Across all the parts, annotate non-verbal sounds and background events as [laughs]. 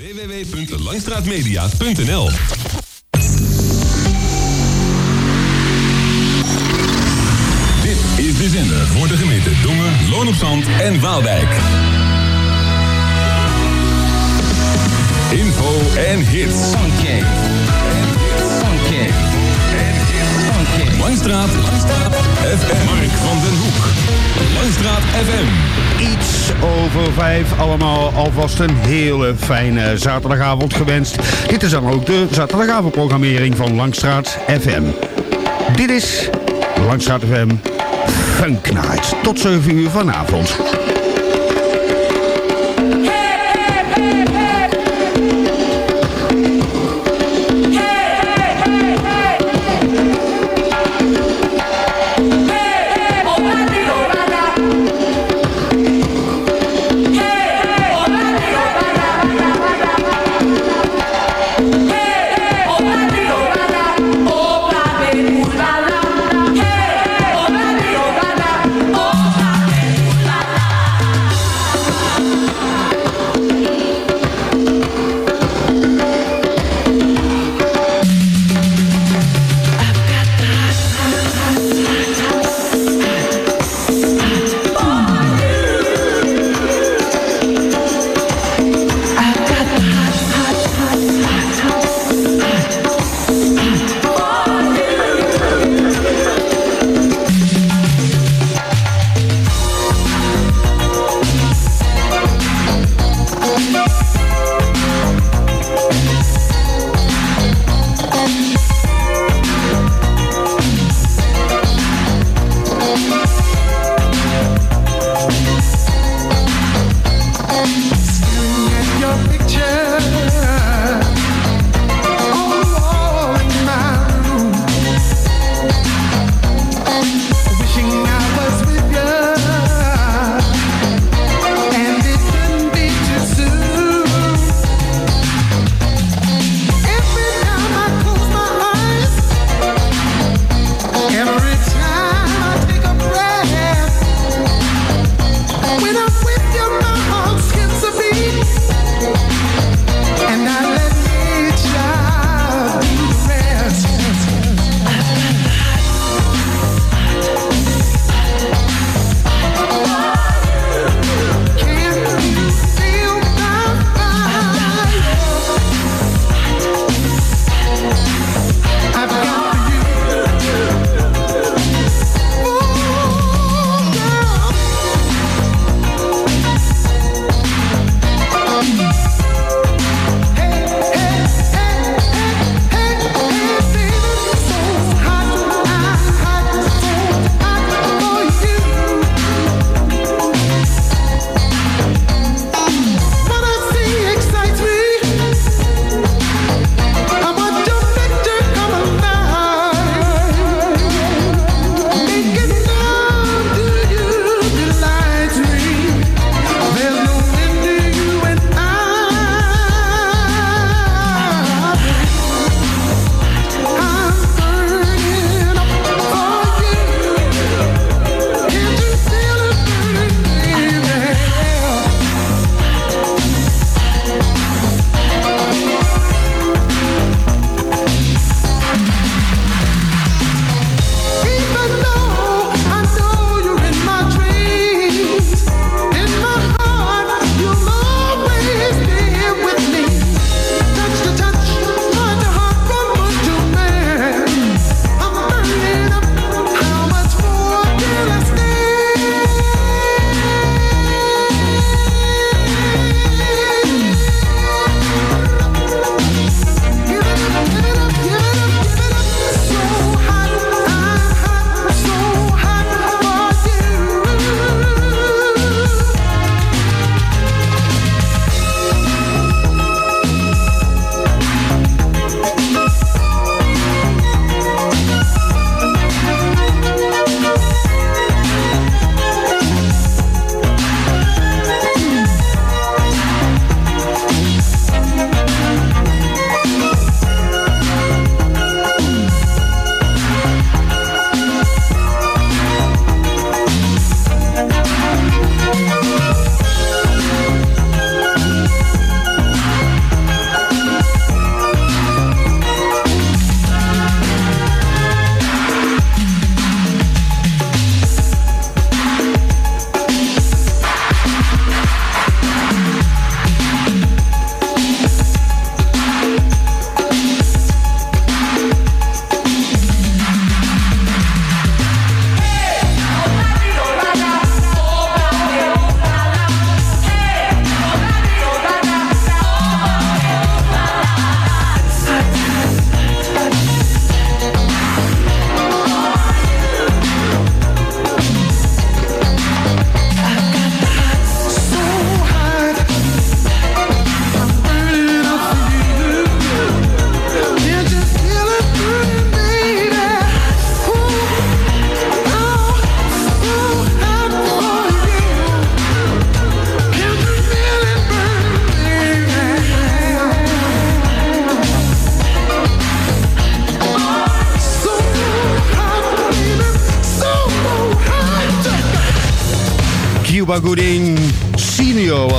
www.langstraatmedia.nl Dit is de zender voor de gemeente Dongen, Loon op Zand en Waalwijk. Info en hits. Funky. Funky. Funky. Langstraat. Langstraat. Mark van den Hoek. Langstraat FM. Iets over vijf. Allemaal alvast een hele fijne zaterdagavond gewenst. Dit is dan ook de zaterdagavondprogrammering van Langstraat FM. Dit is Langstraat FM Funk Night. Tot 7 uur vanavond.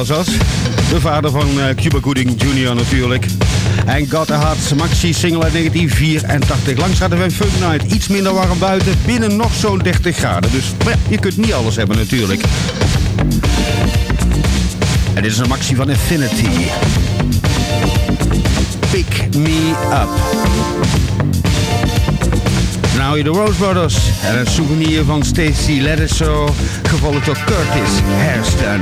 De vader van uh, Cuba Gooding Junior natuurlijk. En a Hot maxi single uit 1984. Langs gaat de Funk Night. Iets minder warm buiten. Binnen nog zo'n 30 graden. Dus ja, je kunt niet alles hebben natuurlijk. En dit is een maxi van Infinity. Pick Me Up. Nou, je de Rose Brothers. En een souvenir van Stacy Ledison, gevolgd door Curtis Hairston.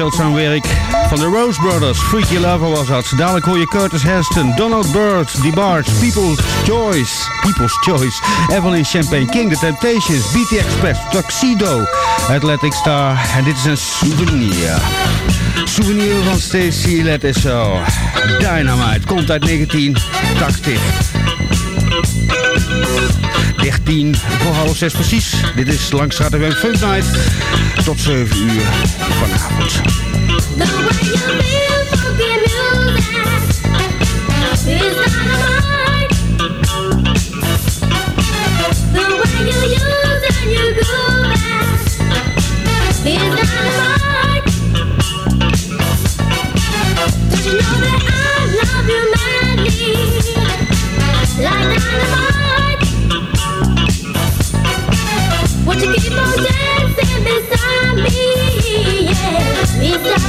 Zeldzaam werk van de Rose Brothers. Freaky Lover was dat. Dadelijk hoor je Curtis Heston, Donald Byrd, DeBarge, People's Choice, People's Choice, Evelyn Champagne King, The Temptations, BT Express, Tuxedo, Athletic Star. En dit is een souvenir. Souvenir van Stacy Let It So. Dynamite komt uit 1980. 13 voor half 6 precies. Dit is Langstraat FM Funk Night. Tot 7 uur vanavond. Way Vista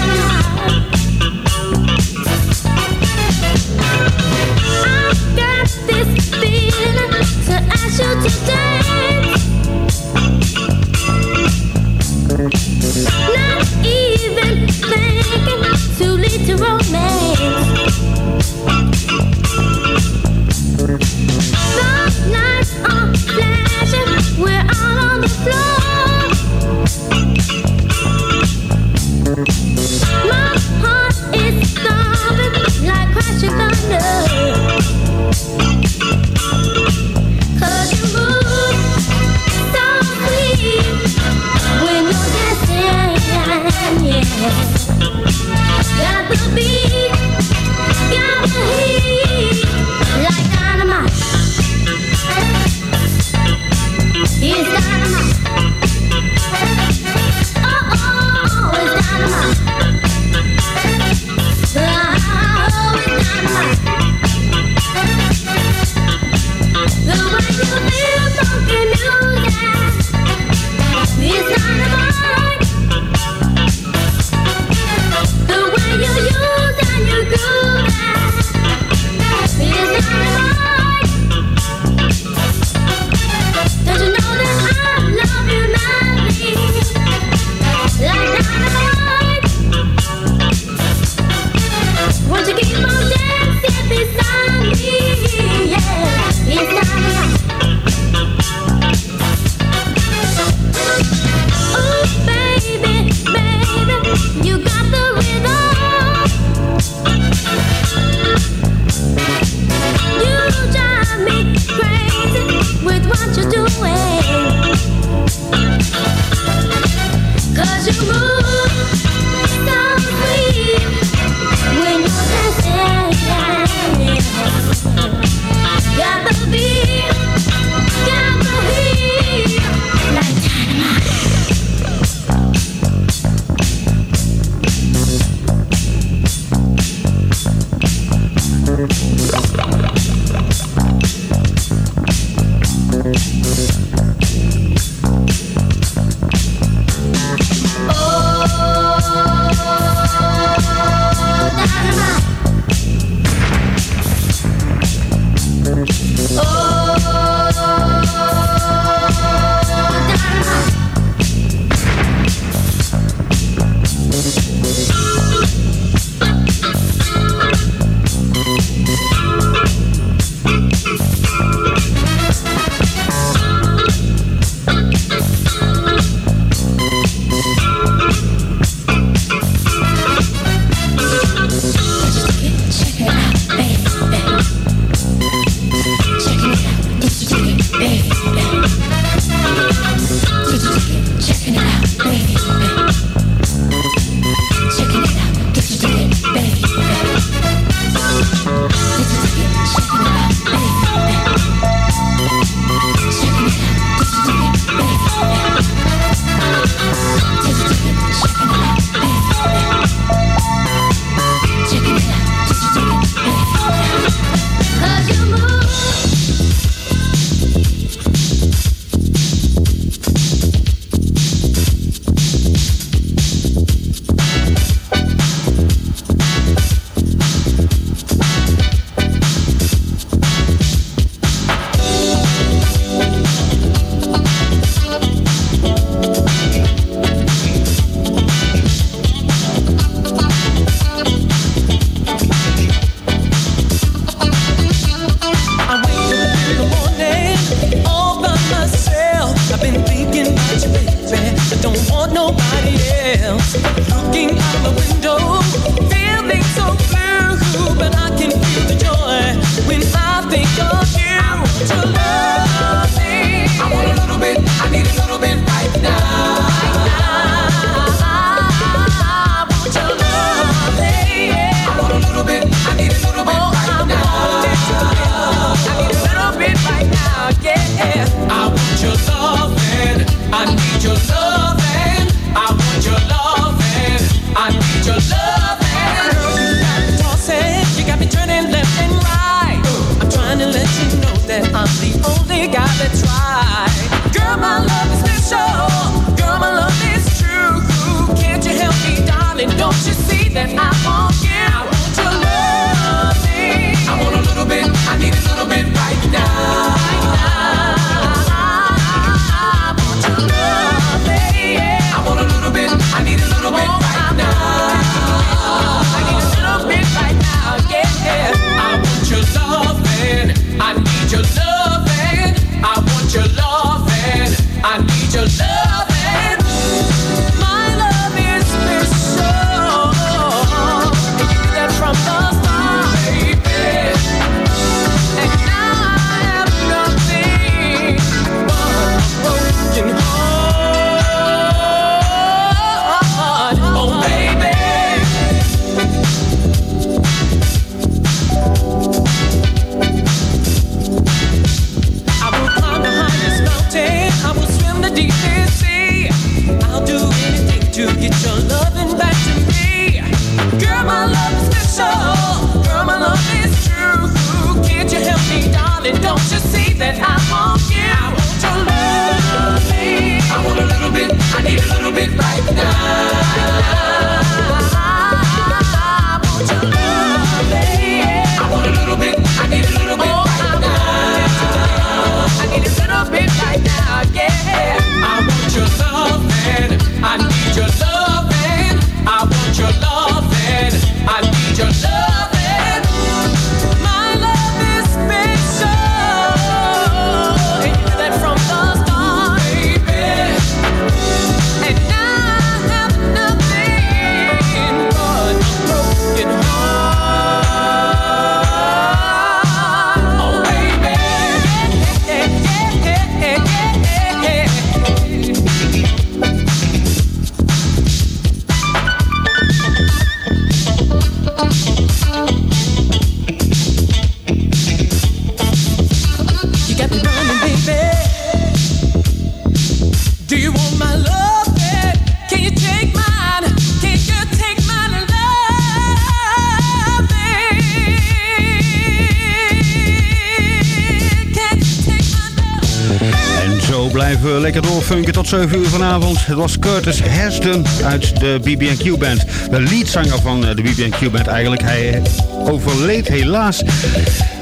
funken tot 7 uur vanavond. Het was Curtis Heston uit de BB&Q Band. De leadzanger van eh, de BB&Q Band eigenlijk. Hij overleed helaas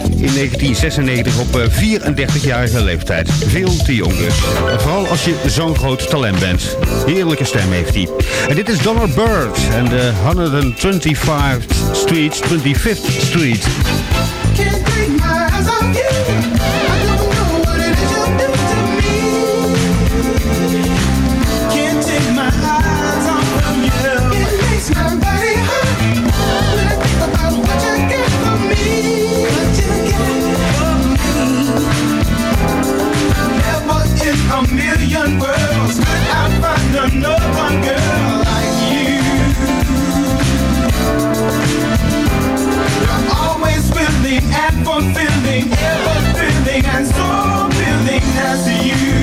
in 1996 op 34-jarige eh, leeftijd. Veel te jong dus. Vooral als je zo'n groot talent bent. Heerlijke stem heeft hij. En dit is Donald Bird en de 125th Street, 25th Street. ever building and so building as you.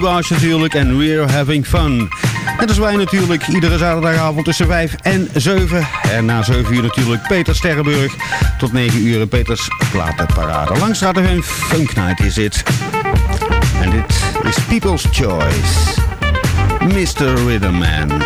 Baas natuurlijk en We're Having Fun. Net als wij natuurlijk iedere zaterdagavond tussen 5 en 7. En na 7 uur natuurlijk Peter Sterrenburg. Tot 9 uur Peters Platenparade. Langstraat FM Funk Night is dit. En dit is People's Choice. Mr. Rhythm Man.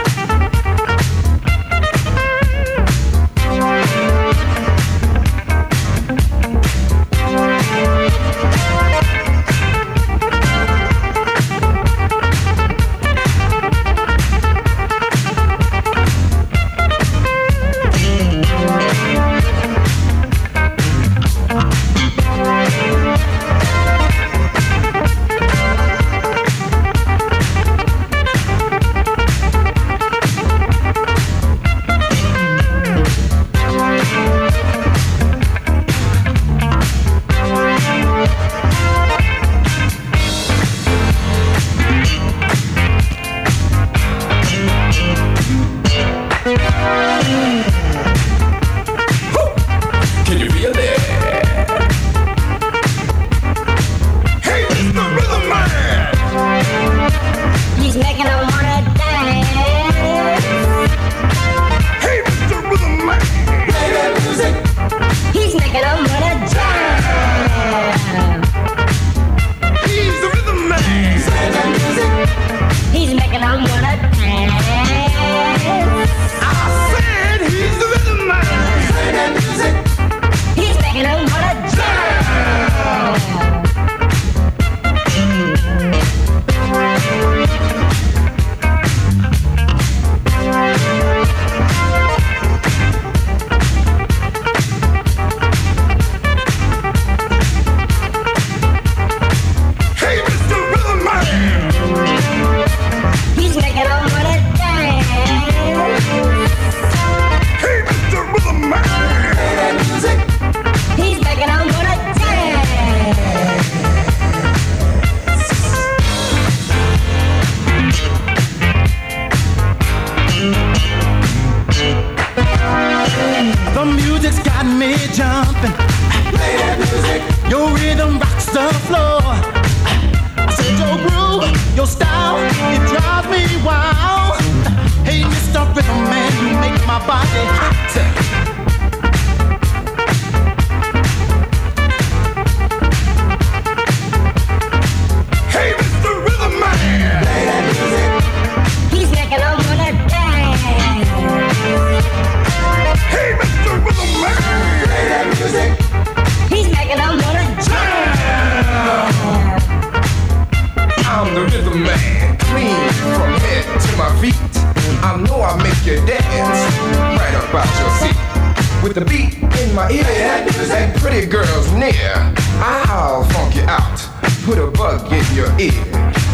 with the beat in my ear. And actors pretty girls near. I'll funk you out, put a bug in your ear.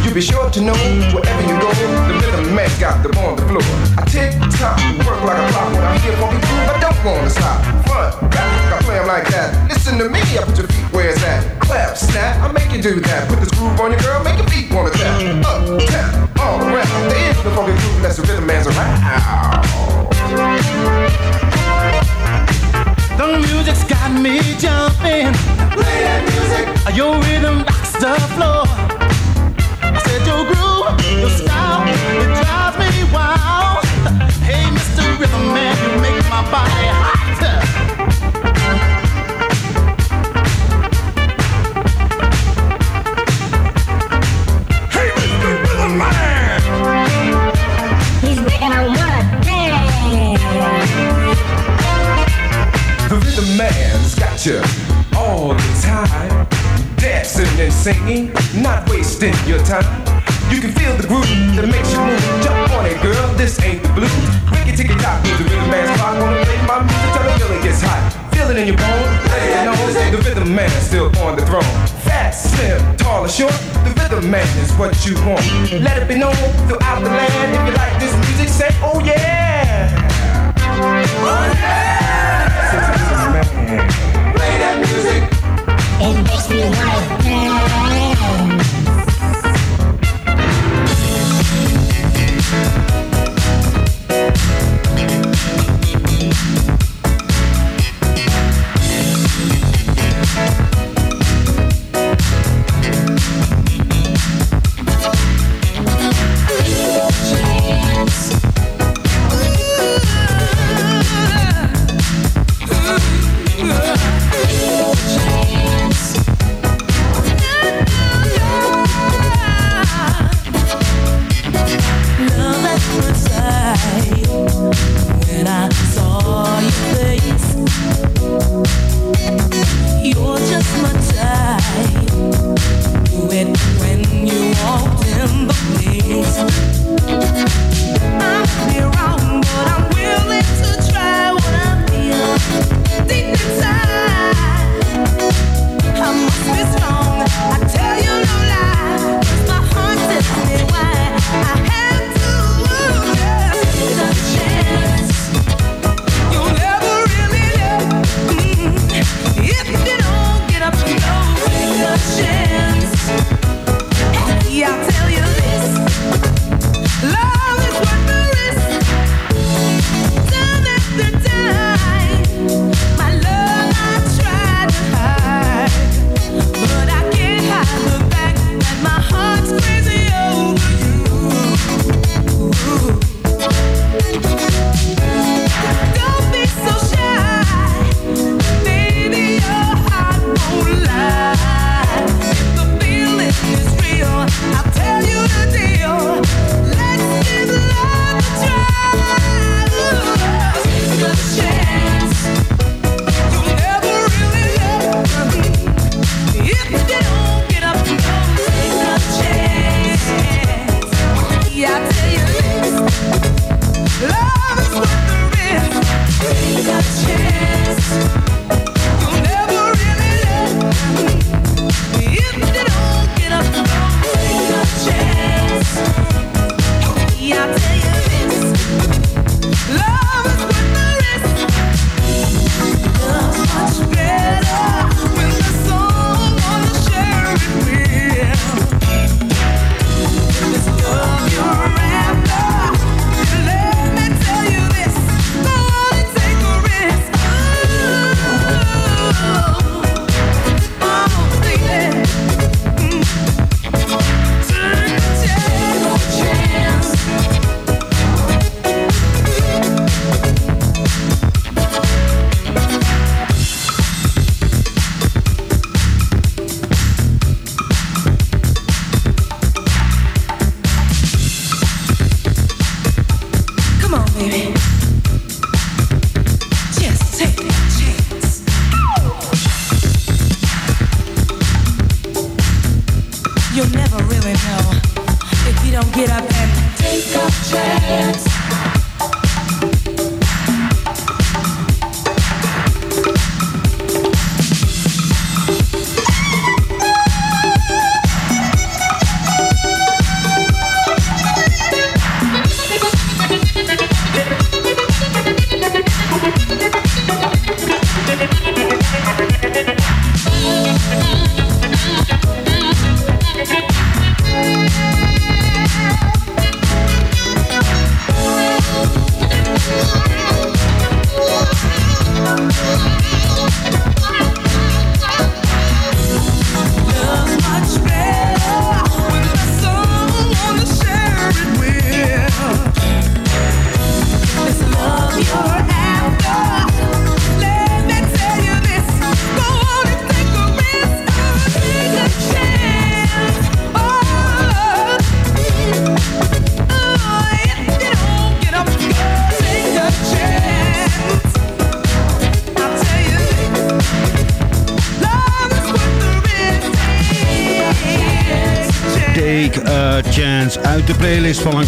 You be sure to know wherever you go, the rhythm man got the on the floor. I tick tock, work like a clock when I hear funky groove. I don't wanna stop. Front, back, I play 'em like that. Listen to me, I put your feet where it's at. Clap, snap, I make you do that. Put this groove on your girl, make your feet wanna tap. Up, tap, all around. There is the funky groove, that's the rhythm man's around. The music's got me jumping. Play that music. Your rhythm rocks the floor. I said your groove, your style, it drives me wild. Hey, Mr. Rhythm Man, you make my body high. all the time. Dancing and singing, not wasting your time. You can feel the groove that makes you move. Jump on it, girl, this ain't the blues. Break it, take it, top, the rhythm man's clock. Wanna play my music till the feeling gets hot. Feeling in your bones, laying on. The rhythm man is still on the throne. Fat, slim, tall or short, the rhythm man is what you want. Let it be known throughout the land. If you like this music, say, oh yeah. Oh yeah play that music. It makes me wanna dance.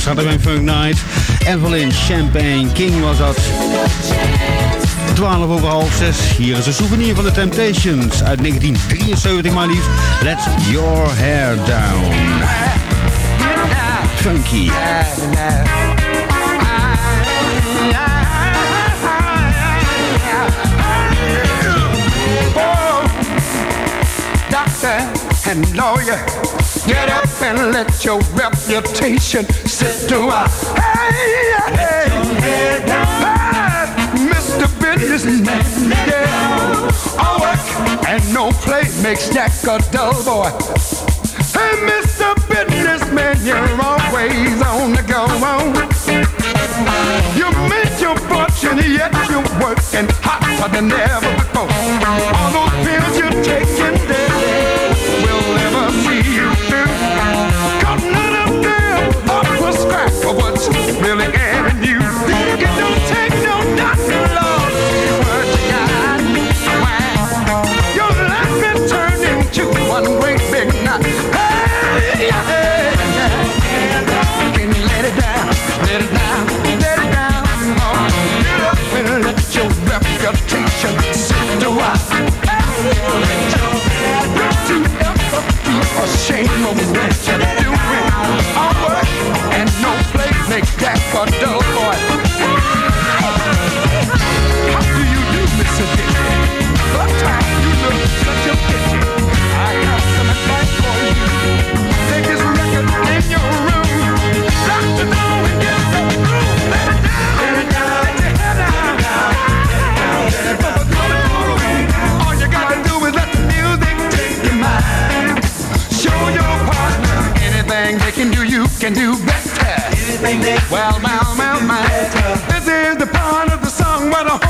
Saturday Funk Night. Evelyn Champagne King was dat. 12 over half 6. Hier is een souvenir van de Temptations uit 1973 your reputation sit to a hey, hey, hey, Mr. Businessman, yeah. All work and no play makes Jack a dull boy. Hey, Mr. Businessman, you're always on the go. You make your fortune, yet you're working harder than ever before. All those pills you're taking, one great can do better. Anything they Well, well, well, well. This is the part of the song where the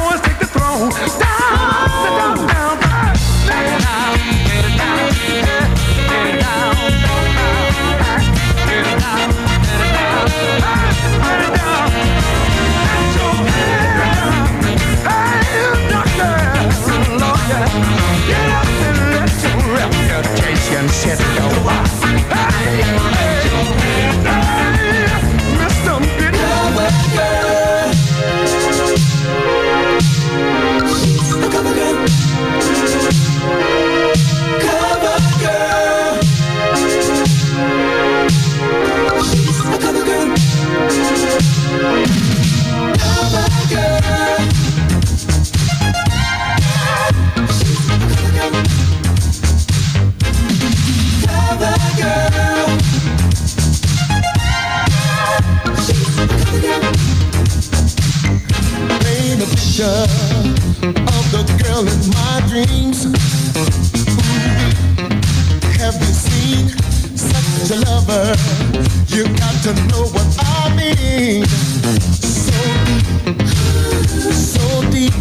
in my dreams. Have you seen such a lover? You got to know what I mean. So deep, so deep.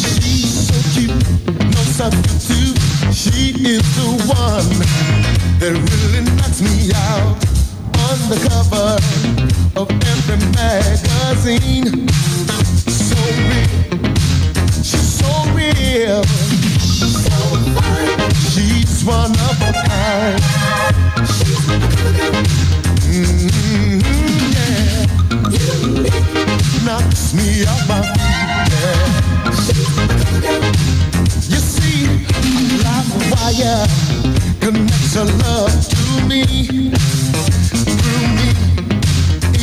She's so cute, no substitute. She is the one that really knocks me out of every magazine. So real, so real, so. She's of a kind. Mm, yeah, knocks me off my feet. Yeah. You see, live wire connects her love to me. Through me,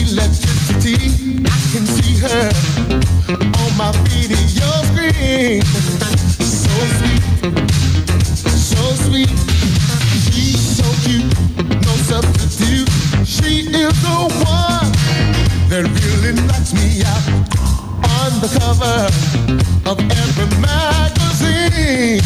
electricity, I can see her on my video So sweet, so sweet. She's so cute, no substitute. She is the one that really knocks me out on the cover of every magazine.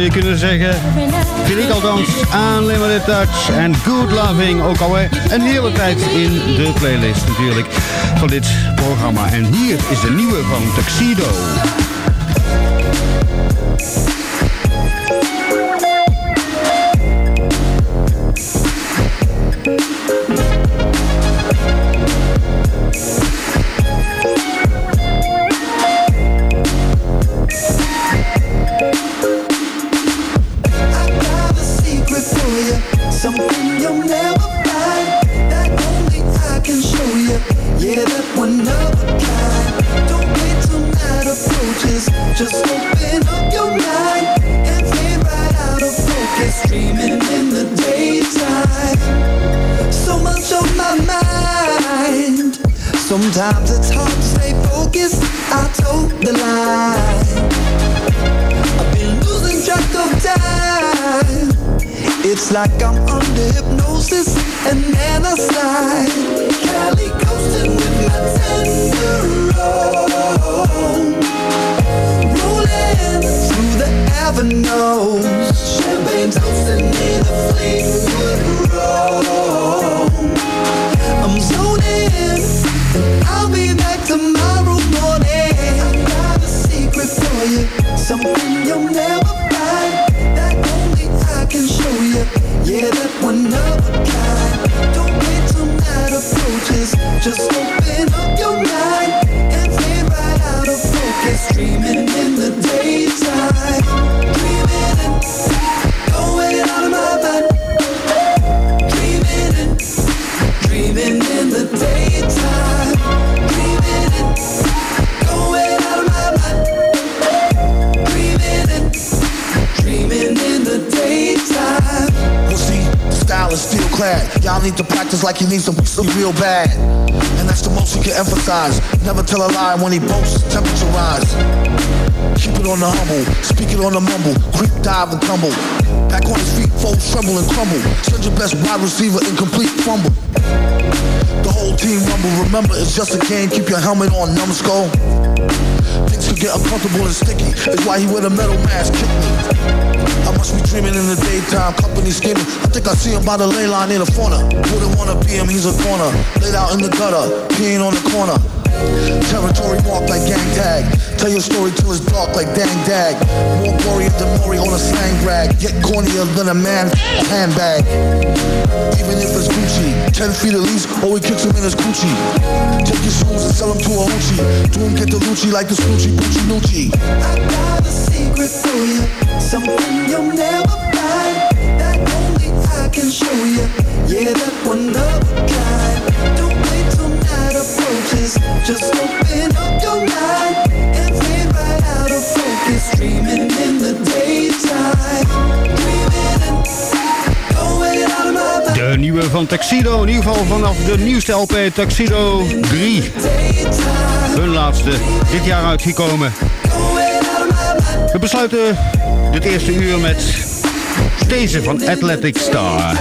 Je kunnen zeggen. Vind ik althans Unlimited Touch en Good Loving. Ook alweer een hele tijd in de playlist natuurlijk van dit programma. En hier is de nieuwe van Tuxedo. Like he needs some real bad. And that's the most he can emphasize. Never tell a lie when he boasts, temperature rise. Keep it on the humble, speak it on the mumble, creep, dive, and tumble. Back on his feet, fold, tremble, and crumble. Send your best wide receiver, incomplete fumble. The whole team rumble, remember it's just a game, keep your helmet on, numbskull. Things could get uncomfortable and sticky, it's why he wear the metal mask, kick me. I must be dreaming in the daytime, company scheming. I think I see him by the ley line in the fauna. Wouldn't wanna be him, he's a corner. Laid out in the gutter, peeing on the corner. Territory marked like gang tag. Tell your story till it's dark like dang dag. More glory than Maury on a slang rag. Yet cornier than a man's handbag. Even if it's Gucci, 10 feet at least, or he kicks him in his coochie. Take your shoes and sell them to a hoochie. Do him get the Lucci like the Scoochie, Gucci, Nucci. I got a secret for you. Something you'll never find that only I can show you. Yeah, that one of a kind. De nieuwe van Tuxedo, in ieder geval vanaf de nieuwste LP Tuxedo 3. Hun laatste, dit jaar uitgekomen. We besluiten dit eerste uur met deze van Athletic Star.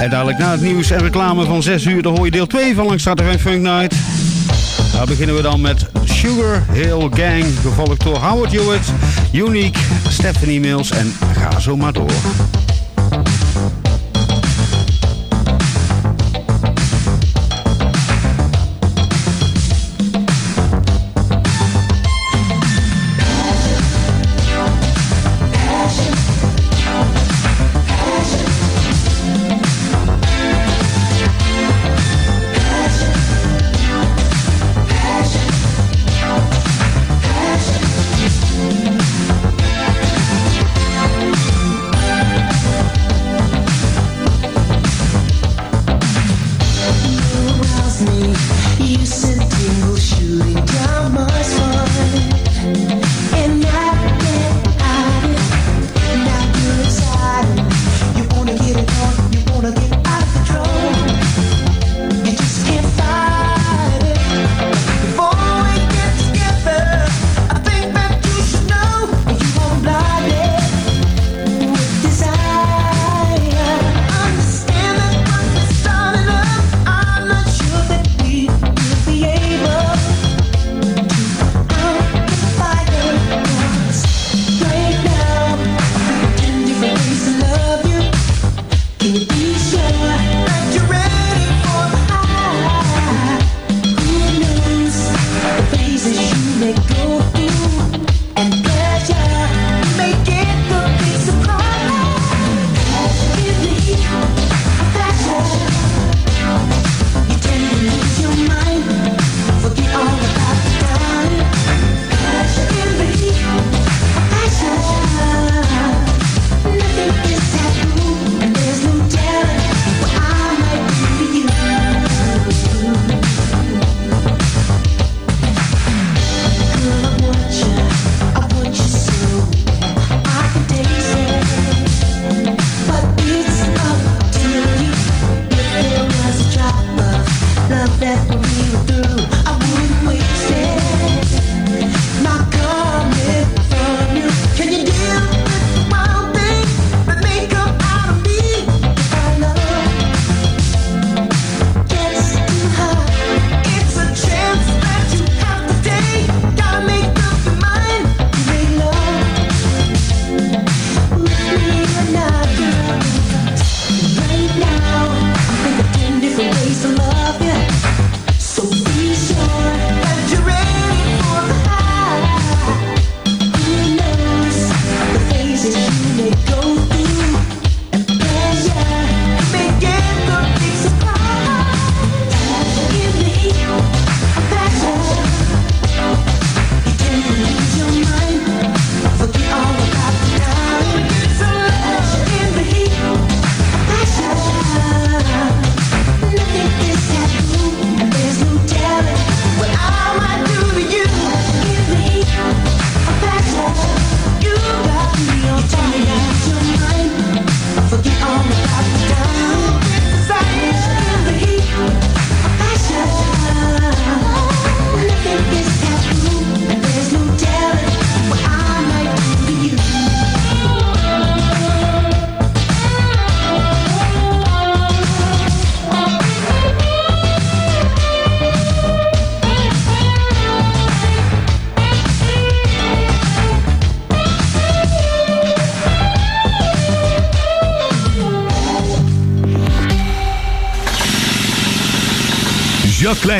En dadelijk na het nieuws en reclame van 6 uur, dan hoor je deel 2 van Langs en Funk Night. Daar beginnen we dan met Sugar Hill Gang, gevolgd door Howard Hewitt, Unique, Stephanie Mills en ga zo maar door.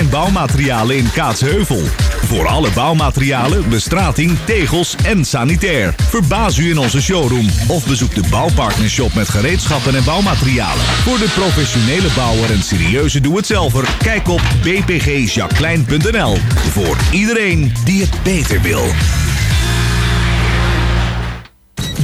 Klein Bouwmaterialen in Kaatsheuvel. Voor alle bouwmaterialen, bestrating, tegels en sanitair. Verbaas u in onze showroom of bezoek de Bouwpartnershop met gereedschappen en bouwmaterialen. Voor de professionele bouwer en serieuze doe-het-zelver, kijk op bpgjacqueline.nl. Voor iedereen die het beter wil.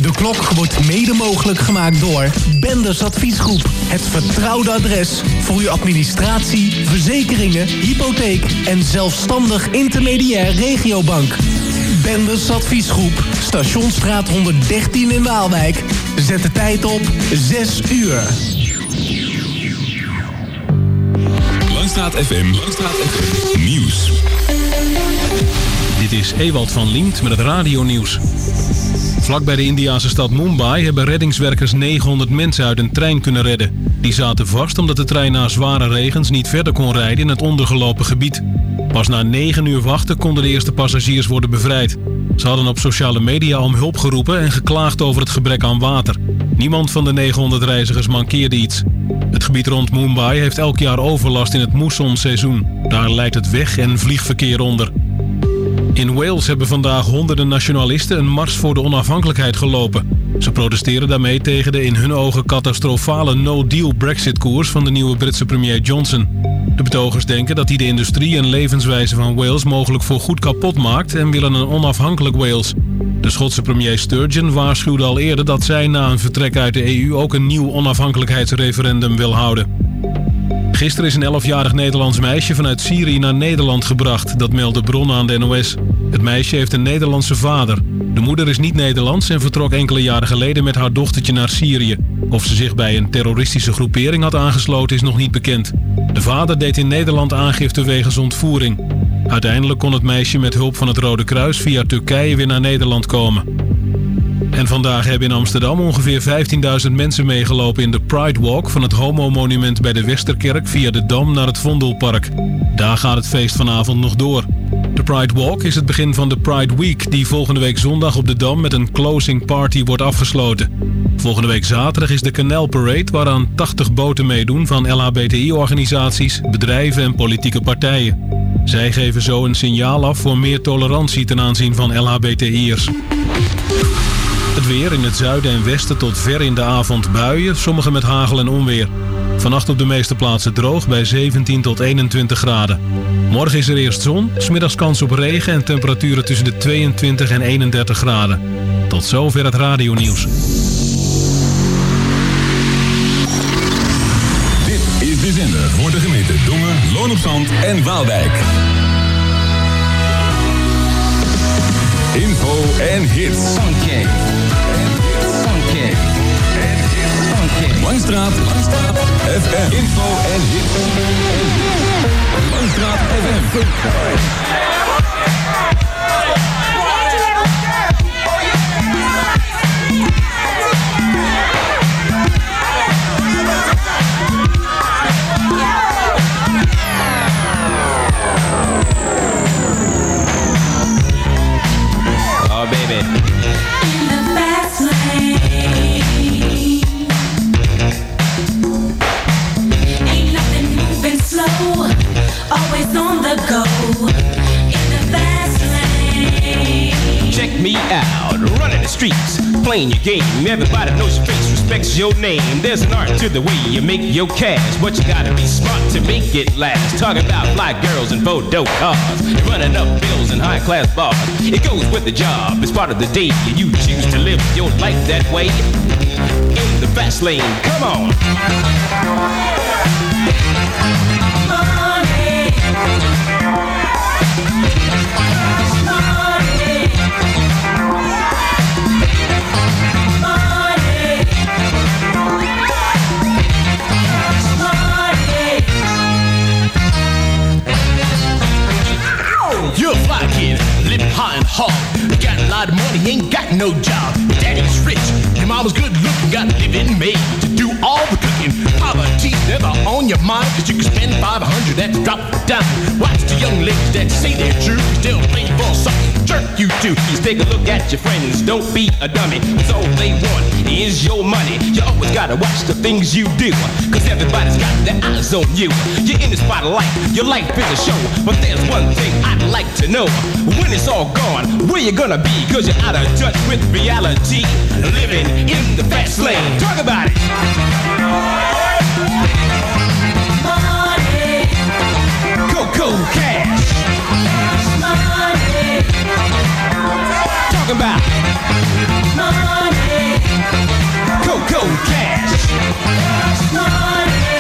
De klok wordt mede mogelijk gemaakt door Benders Adviesgroep. Het vertrouwde adres voor uw administratie, verzekeringen, hypotheek en zelfstandig intermediair regiobank. Benders Adviesgroep, Stationsstraat 113 in Waalwijk. Zet de tijd op 6 uur. Langstraat FM. Langstraat FM. Nieuws. Dit is Ewald van Liemt met het radionieuws. Vlak bij de Indiase stad Mumbai hebben reddingswerkers 900 mensen uit een trein kunnen redden. Die zaten vast omdat de trein na zware regens niet verder kon rijden in het ondergelopen gebied. Pas na 9 uur wachten konden de eerste passagiers worden bevrijd. Ze hadden op sociale media om hulp geroepen en geklaagd over het gebrek aan water. Niemand van de 900 reizigers mankeerde iets. Het gebied rond Mumbai heeft elk jaar overlast in het moessonseizoen. Daar leidt het weg- en vliegverkeer onder. In Wales hebben vandaag honderden nationalisten een mars voor de onafhankelijkheid gelopen. Ze protesteren daarmee tegen de in hun ogen catastrofale no-deal Brexit-koers van de nieuwe Britse premier Johnson. De betogers denken dat hij de industrie en levenswijze van Wales mogelijk voor goed kapot maakt en willen een onafhankelijk Wales. De Schotse premier Sturgeon waarschuwde al eerder dat zij na een vertrek uit de EU ook een nieuw onafhankelijkheidsreferendum wil houden. Gisteren is een 11-jarig Nederlands meisje vanuit Syrië naar Nederland gebracht. Dat meldde bronnen aan de NOS. Het meisje heeft een Nederlandse vader. De moeder is niet Nederlands en vertrok enkele jaren geleden met haar dochtertje naar Syrië. Of ze zich bij een terroristische groepering had aangesloten is nog niet bekend. De vader deed in Nederland aangifte wegens ontvoering. Uiteindelijk kon het meisje met hulp van het Rode Kruis via Turkije weer naar Nederland komen. En vandaag hebben in Amsterdam ongeveer 15.000 mensen meegelopen in de Pride Walk van het Homo-monument bij de Westerkerk via de Dam naar het Vondelpark. Daar gaat het feest vanavond nog door. De Pride Walk is het begin van de Pride Week die volgende week zondag op de Dam met een closing party wordt afgesloten. Volgende week zaterdag is de Canal Parade waaraan 80 boten meedoen van LHBTI-organisaties, bedrijven en politieke partijen. Zij geven zo een signaal af voor meer tolerantie ten aanzien van LHBTI'ers. Het weer in het zuiden en westen tot ver in de avond buien, sommige met hagel en onweer. Vannacht op de meeste plaatsen droog bij 17 tot 21 graden. Morgen is er eerst zon, smiddags kans op regen en temperaturen tussen de 22 en 31 graden. Tot zover het radionieuws. Dit is de zender voor de gemeente Dongen, Loon op Zand en Waalwijk. Info en hits. Langstraat. Langstraat. FM. Info en hits. Langstraat FM. Check me out, running the streets, playing your game. Everybody knows your face, respects your name. There's an art to the way you make your cash, but you gotta be smart to make it last. Talking about fly girls and photo cars, running up bills in high class bars. It goes with the job, it's part of the day. You choose to live your life that way. In the fast lane, come on. Living high and hard. Got a lot of money, ain't got no job. Daddy's rich, your mama's good looking, got living made to do all the cooking. Never on your mind, cause you can spend 500 at the drop of a dime. Watch the young ladies that say they're true, still play for some jerk you do. Just take a look at your friends, don't be a dummy. Cause all they want is your money. You always gotta watch the things you do, cause everybody's got their eyes on you. You're in the spotlight, your life is a show. But there's one thing I'd like to know. When it's all gone, where you gonna be? Cause you're out of touch with reality. Living in the fast lane. Talk about it. Cash. Money. Talking about money. Go go cash. Cash money.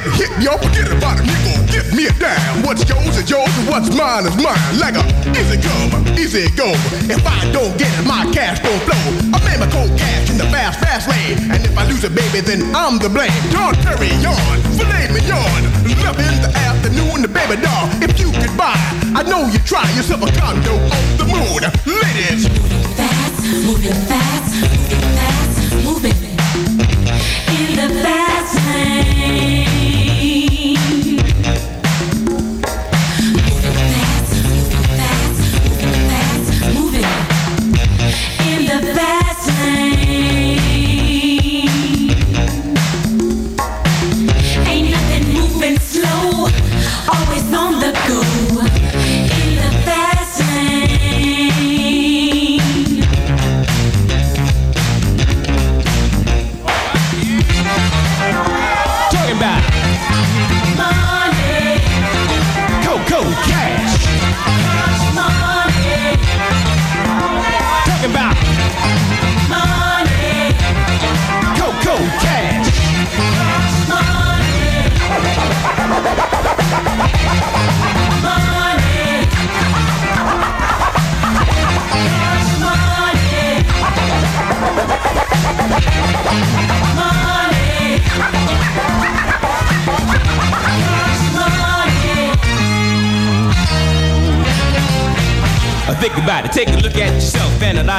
It, hit y'all, forget about it, nigga. Give me a dime. What's yours is yours, and what's mine is mine. Like a easy come, easy go. If I don't get it, my cash don't flow. I made my cold cash in the fast, fast lane. And if I lose it, baby, then I'm the blame. Don't carry on, filet mignon. Love in the afternoon, the baby doll. If you could buy, I know you try yourself a condo on the moon. Ladies. Moving fast, moving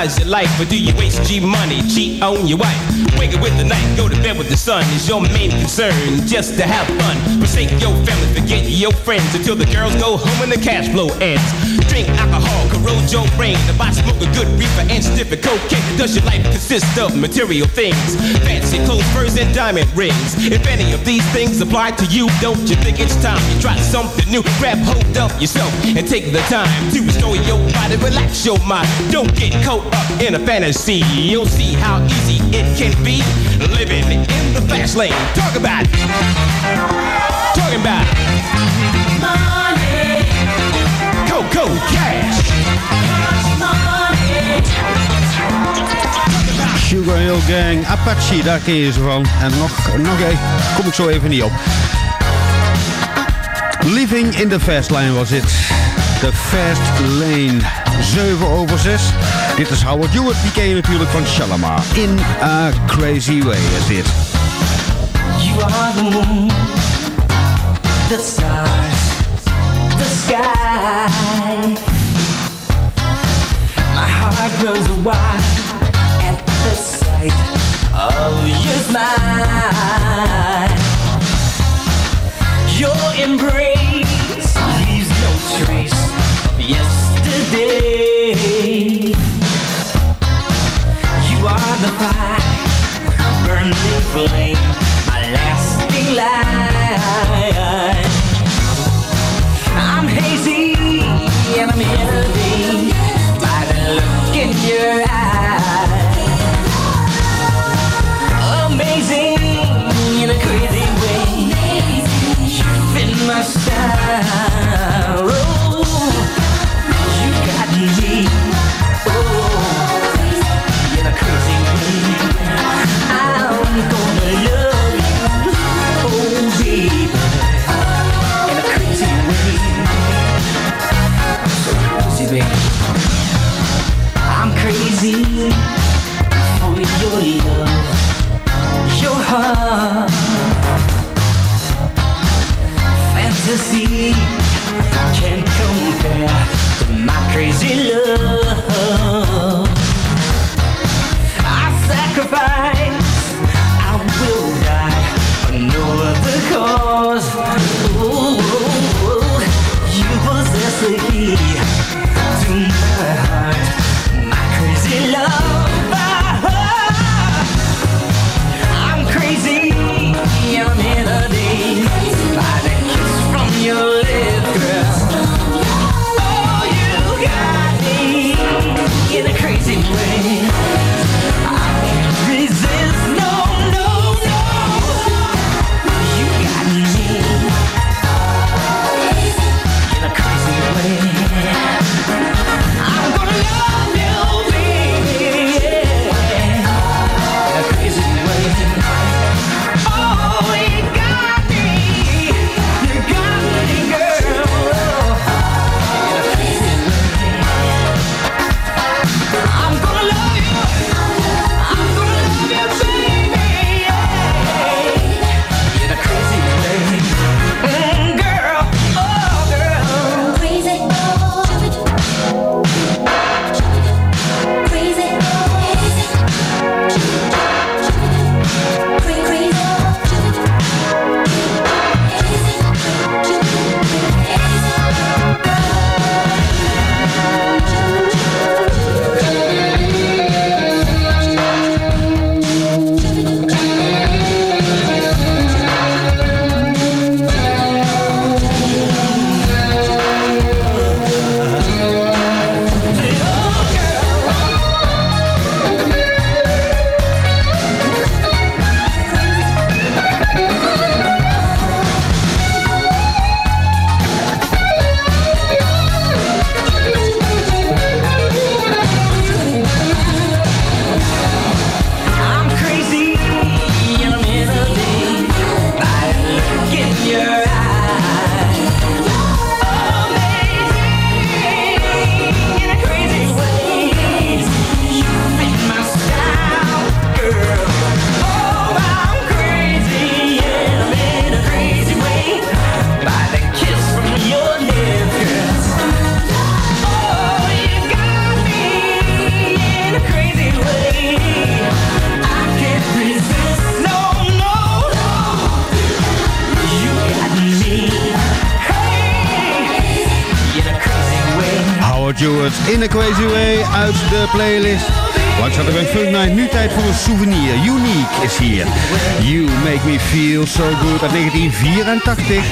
your life. Or do you waste G money, cheat on your wife? Wake up with the night, go to bed with the sun is your main concern, just to have fun. Forsake your family, forget your friends until the girls go home and the cash flow ends. Drink alcohol, corrode your brain. The I smoke a good reefer and sniff a cocaine, does your life consist of material things? Fancy clothes, furs, and diamond rings. If any of these things apply to you, don't you think it's time you try something new? Grab hold of yourself and take the time to restore your body, relax your mind. Don't get caught up in a fantasy. You'll see how easy it can be living in the fast lane. Talk about it. Talking about money, Coco Cash. Sugar Hill Gang, Apache, daar ken je ze van. En nog, nog één, kom ik zo even niet op. Living in the Fast Lane was dit. De Fast Lane. 7 over 6. Dit is Howard Hewitt, die ken je natuurlijk van Shalimar. In a Crazy Way is dit. You are the moon, the stars, the sky. My heart grows wild at the sight of your smile. Your embrace leaves no trace of yesterday. You are the fire, burning flame, my lasting light. Hazy and I'm heavy by the look in your eye. escolha tijd voor een souvenir. Unique is hier. You Make Me Feel So Good uit 1984.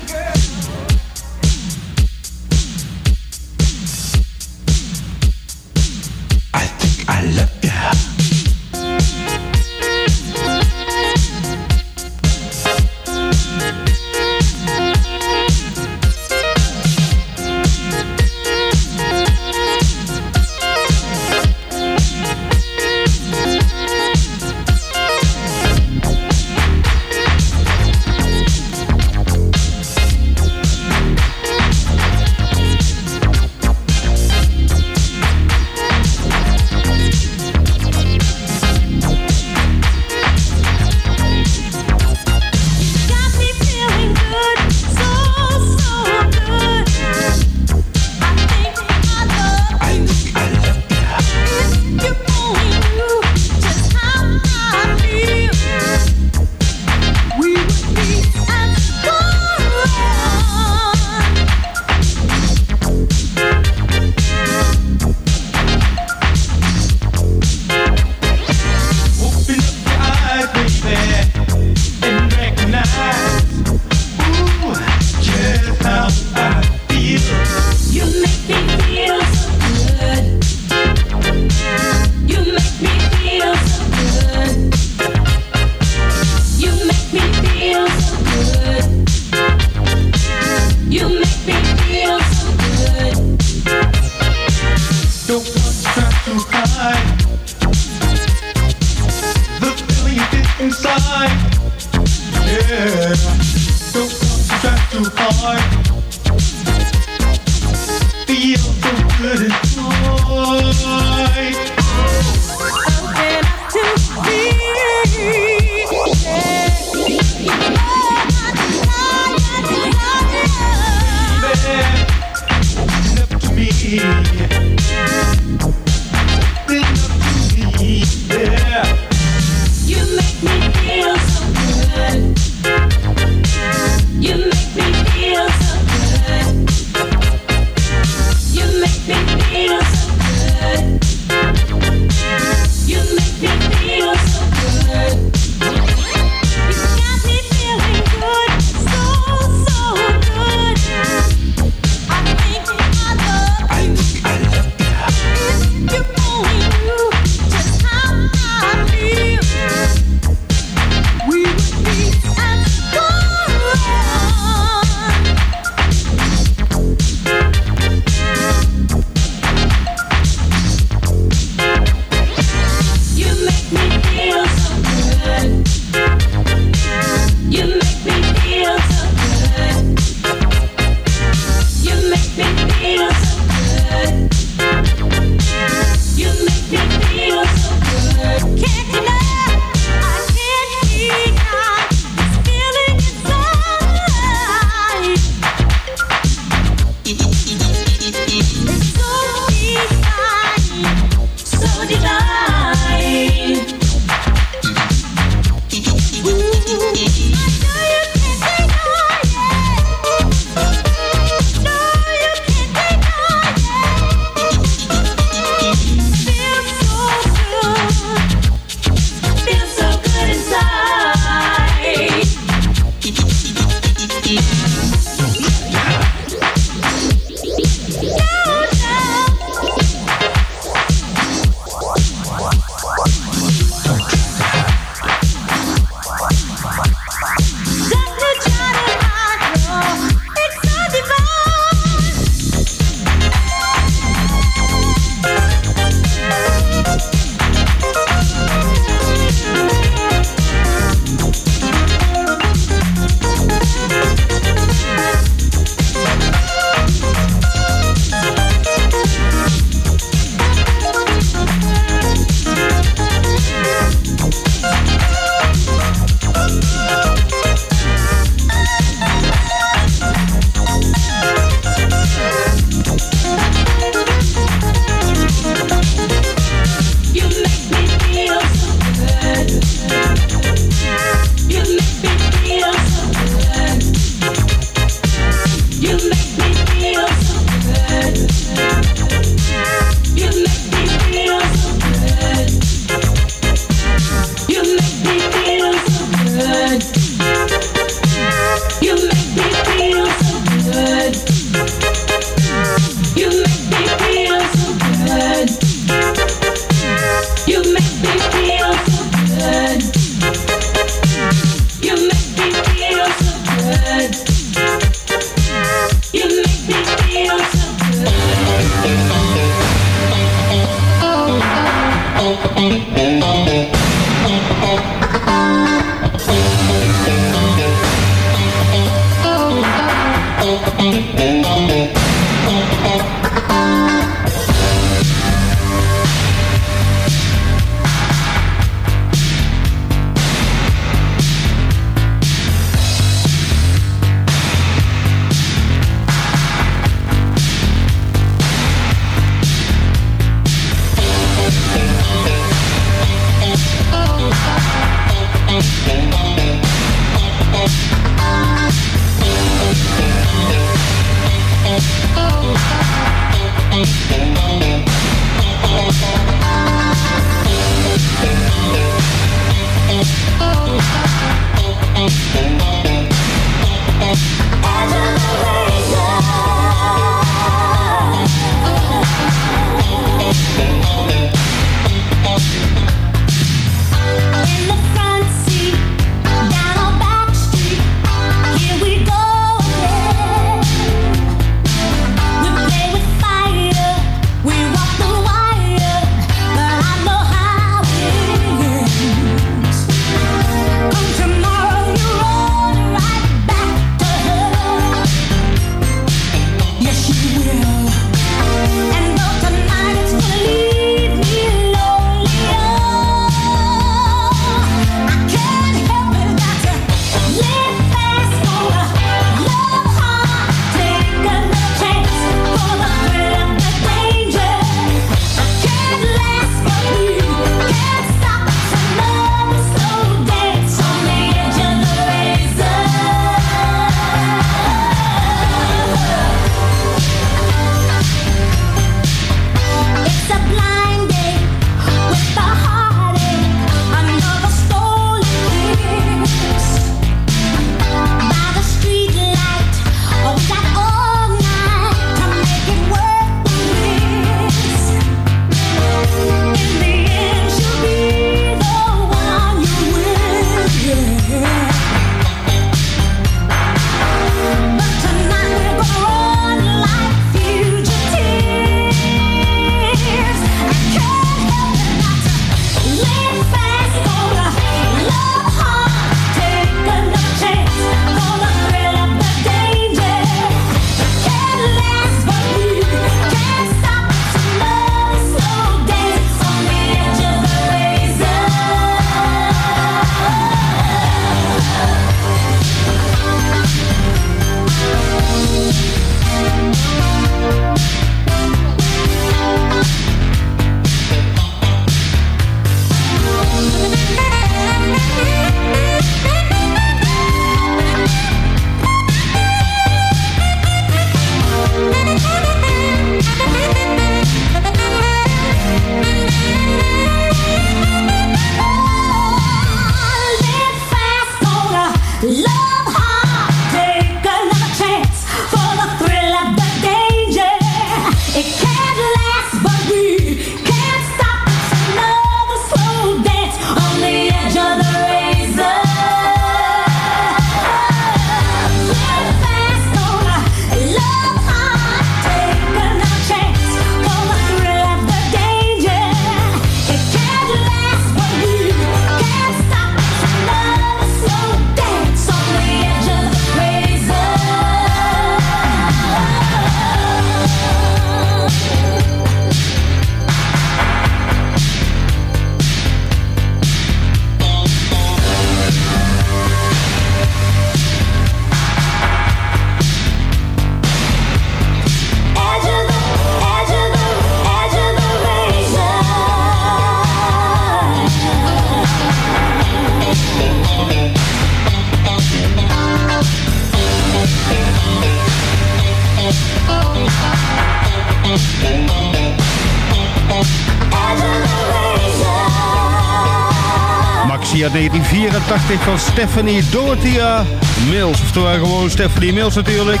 1984 van Stephanie Dorothea Mills. Oftewel gewoon Stephanie Mills natuurlijk.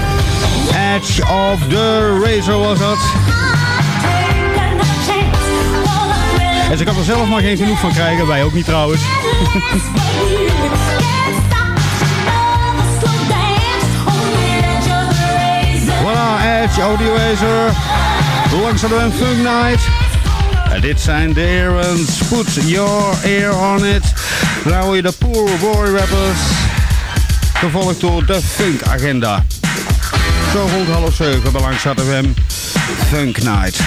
Edge of the Razor was dat. En ze kan er zelf maar geen genoeg van krijgen, wij ook niet trouwens. [laughs] Voilà, Edge, Audio Razor. Langzaam en Funk Night. En dit zijn de Errands. Put your ear on it. Dan hoor je de Poor Boy Rappers. Gevolgd door de Funk Agenda. Zo rond half zeven bij Langstraat FM. Funk Night.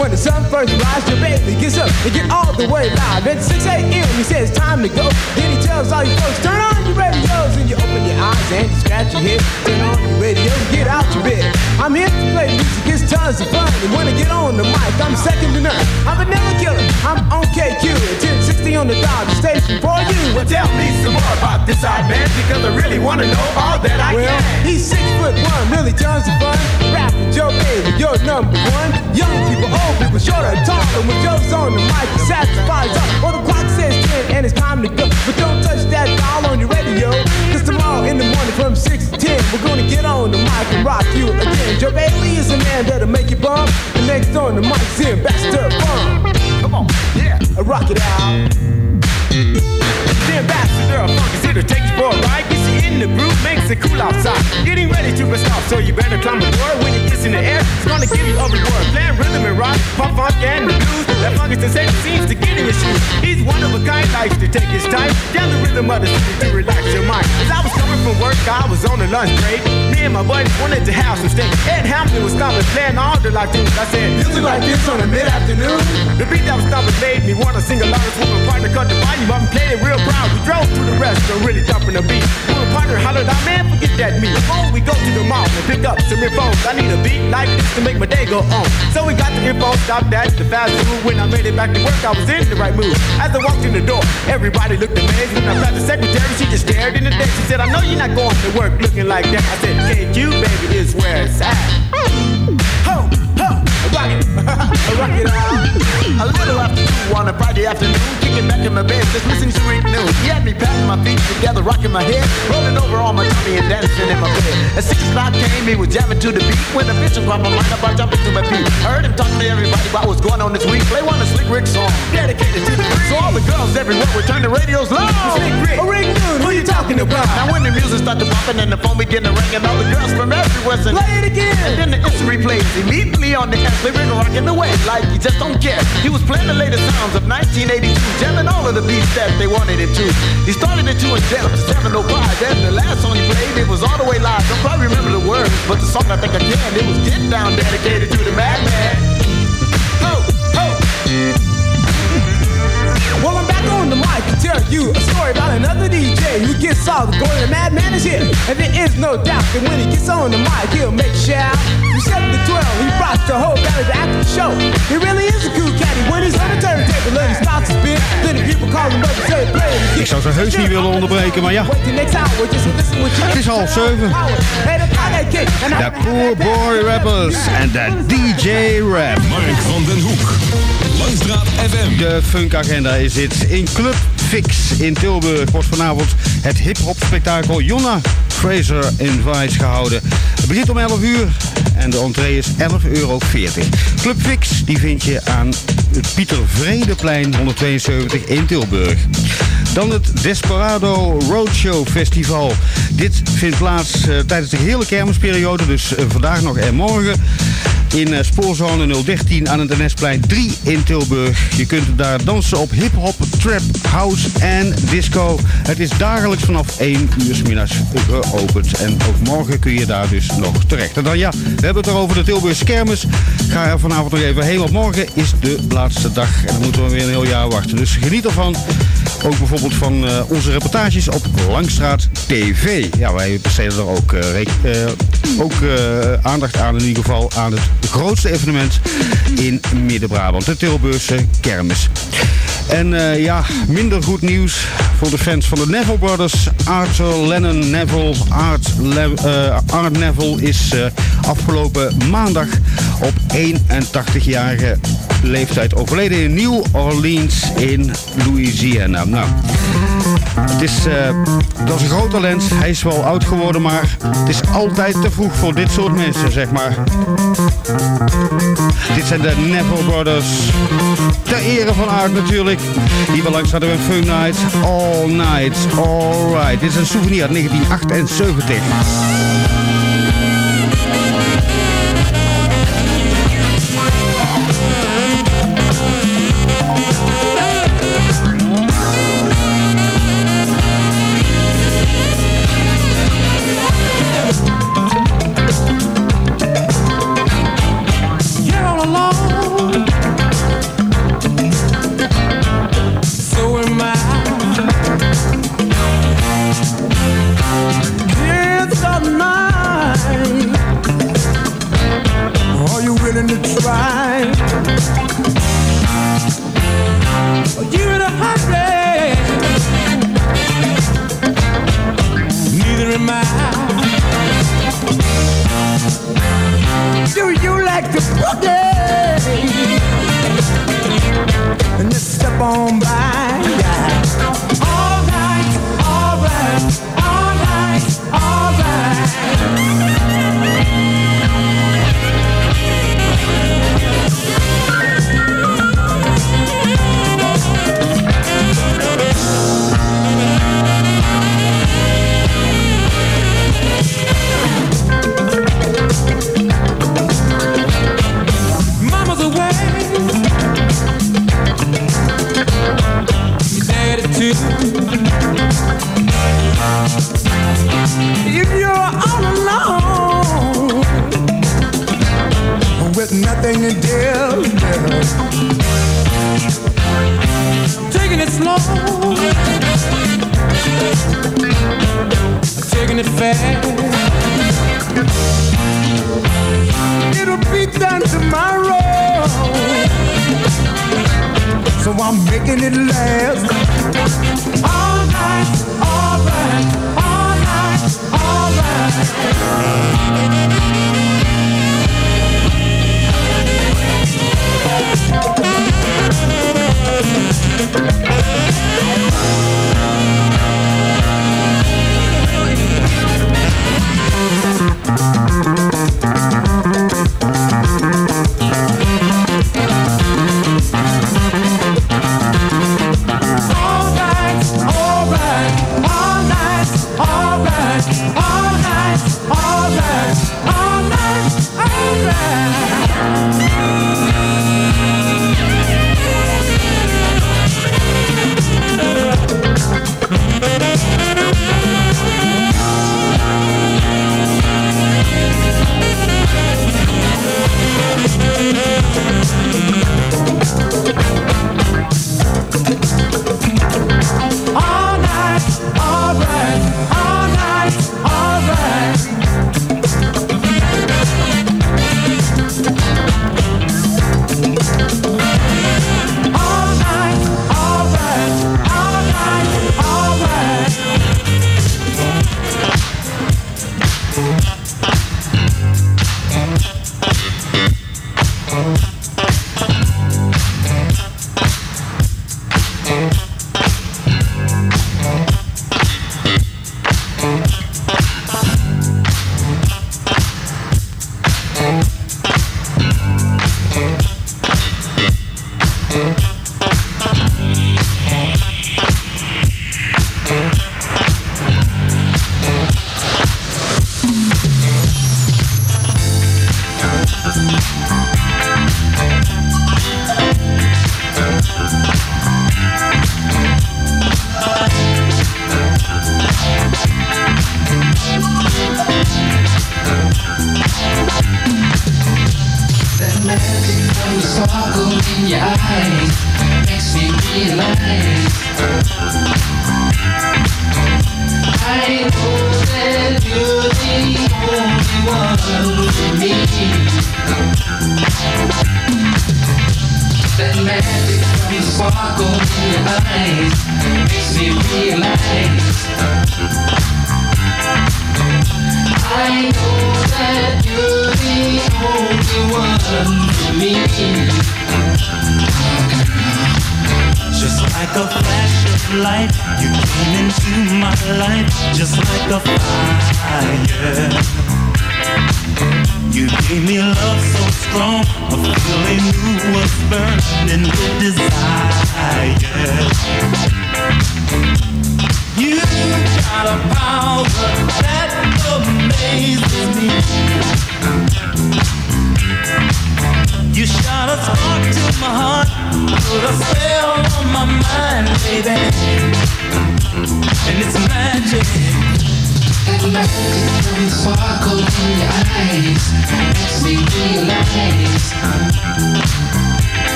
When the sun first rises, your baby gets up and get all the way live. At 6 a.m. he says time to go. Then he tells all you folks, turn on your radios and you open your eyes and you scratch your head. Turn on your radio get out your bed. I'm here to play music, it's tons of fun. And when I get on the mic, I'm second to none. I'm a never killer, I'm on KQ. 1060 on the dot, the station for you. Well, tell me some more about this odd man because I really want to know all that I well, can. He's six foot one, really tons of fun. Rapping Joe Baby, you're number one. Young people, old people, short or tall. And when Joe's on the mic, he satisfies up. Well, the clock says 10 and it's time to go. But don't touch that dial on your radio. Cause tomorrow in the morning from 6 to 10, we're gonna get on the mic and rock you again. Joe Bailey is a man that'll make you bump. And next on the mic's the Ambassador Bump. Come on, yeah, rock it out. The ambassador of funk is here to take you for a ride. Gets you in the groove, makes it cool outside. Getting ready to bust off, so you better climb aboard. When it gets in the air, it's gonna give you a reward. Playing rhythm and rock, pop funk and the blues. That funk is sensation seems to get in your shoes. He's one of a kind, likes to take his time. Down the rhythm of the city to relax your mind. As I was coming from work, I was on a lunch break. Me and my buddies wanted to have some steak. Ed Hampton was stopping, playing all the like tunes. I said, Music like this on a mid-afternoon. The beat that was stopping made me wanna sing a along with my partner, cut the volume up and play it real proud. We drove through the restaurant, really thumping the beat. My partner hollered out, man, forget that me. Before we go to the mall and pick up some earphones, I need a beat like this to make my day go on. So we got the earphones, stopped at the fast food. When I made it back to work, I was in the right mood. As I walked in the door, everybody looked amazed. When I found the secretary, she just stared in the day. She said, I know you're not going to work looking like that. I said, KQ, baby, is where it's at. Ho, [laughs] rock it, it out. A little after two on a Friday afternoon, kicking back in my bed, just listening to Rick News. He had me patting my feet together, rocking my head, rolling over on my tummy and dancing in my bed. At six o'clock came, he was jamming to the beat. When the bitches dropped my line up, I jumped into my feet. I heard him talking to everybody about what's going on this week. Play one of Slick Rick's song, dedicated to the. So all the girls everywhere would turn the radios low. Slick Rick, oh, Rick News, who you talking about? Now when the music started bumping and the phone began to ring and all the girls from everywhere said, Play it again. And then the instrument plays immediately on the air, Rick rocking away like he just don't care. He was playing the latest sounds of 1982, jamming all of the beats that they wanted it to. He started it to and jammed to 705. Then the last song he played, it was all the way live. Don't probably remember the words, but the song I think I can. It was Get Down, dedicated to the madman. Ho, ho. Well, I'm tell you a story about another DJ who gets all the gold. The madman is here, and there is no doubt that when he gets on the mic, he'll make shout. From 7 to 12, he rocks the whole valley to act the show. He really is a cool caddy when he's on the turntable and he starts to spin. Then the people call him up and say, play. Ik zou ze heus niet willen onderbreken, maar ja. Het is half zeven. The De Poor Boy Rappers en de DJ Rap. Mark van den Hoek. Langstraat FM. De is dit. In Club Fix in Tilburg wordt vanavond het hip-hop spektakel Jonna Fraser Invites gehouden. Het begint om 11 uur en de entree is 11,40 euro. Club Fix die vind je aan het Pieter Vredeplein 172 in Tilburg. Dan het Desperado Roadshow Festival. Dit vindt plaats eh, tijdens de hele kermisperiode, dus eh, vandaag nog en morgen. In eh, spoorzone 013 aan het NSplein 3 in Tilburg. Je kunt daar dansen op hip-hop, trap, house en disco. Het is dagelijks vanaf 1 uur 's middags geopend. En ook morgen kun je daar dus nog terecht. En dan ja, we hebben het er over de Tilburgse kermis. Ga er vanavond nog even heen, want morgen is de laatste dag. En dan moeten we weer een heel jaar wachten. Dus geniet ervan. Ook bijvoorbeeld van eh, onze reportages op Langstraat TV. Ja, wij besteden er ook, eh, ook aandacht aan in ieder geval aan het grootste evenement in Midden-Brabant. De Tilburgse kermis. En eh, ja, minder goed nieuws voor de fans van de Neville Brothers. Arthur Lennon Neville, Art, Le- eh, Art Neville is eh, afgelopen maandag op 81-jarige leeftijd overleden in New Orleans in Louisiana. Nou, het is, eh, dat is een groot talent. Hij is wel oud geworden, maar het is altijd te vroeg voor dit soort mensen, zeg maar. Dit zijn de Neville Brothers. Ter ere van Art natuurlijk. Hier bij langs hadden we een Fun Night. All Night, alright. Dit is een souvenir uit 1978.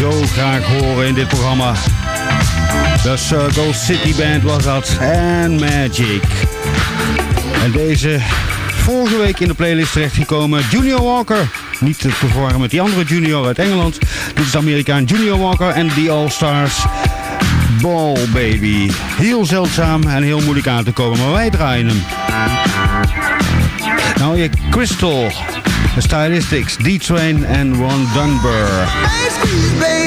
zo graag horen in dit programma. De Circle City Band was dat. En Magic. En deze vorige week in de playlist terechtgekomen. Junior Walker. Niet te verwarren met die andere junior uit Engeland. Dit is Amerikaan Junior Walker en The All Stars. Ball Baby. Heel zeldzaam en heel moeilijk aan te komen, maar wij draaien hem. Nou je Crystal, Stylistics, D-Train en Ron Dunbar. Baby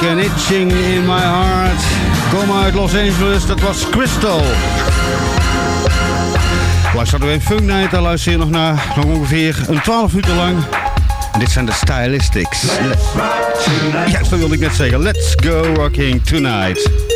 like an itching in my heart. Kom uit Los Angeles, dat was Crystal. Luister we in Funk Night, daar luister je nog naar nog ongeveer een 12 minuten lang. En dit zijn de Stylistics. Ja, zo wilde ik net zeggen. Let's go rocking tonight.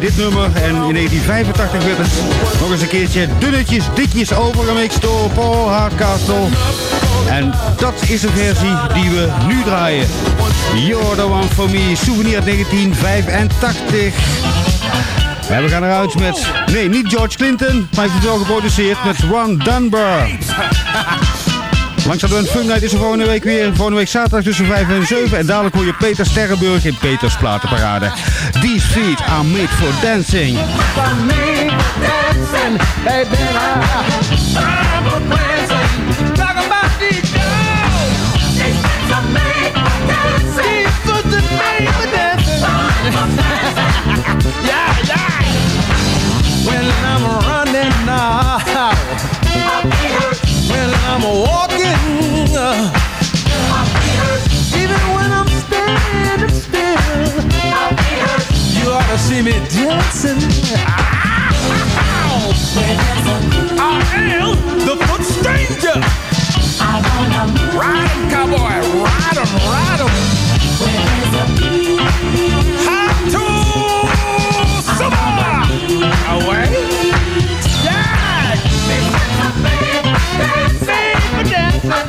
dit nummer. En in 1985 werd het nog eens een keertje dunnetjes, dikjes overgemixt door Paul Hardcastle. En dat is de versie die we nu draaien. You're the one for me, souvenir 1985. En we gaan eruit met, nee, niet George Clinton, maar hij heeft het wel geproduceerd met Ron Dunbar. Langs we een Fun Night is er volgende week weer. Volgende week zaterdag tussen 5 en 7. En dadelijk hoor je Peter Sterrenburg in Peters Platenparade. These feet are made for dancing. yeah, yeah. When I'm running now. I'm walking. Even when I'm standing still, you ought to see me dancing. Ah, I am the foot stranger. I wanna em, cowboy, ride em, ride em. Hot to summer Away? Yeah!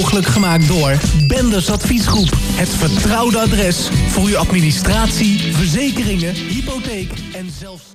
mogelijk gemaakt door Benders Adviesgroep. Het vertrouwde adres voor uw administratie, verzekeringen, hypotheek en zelfstandigheid.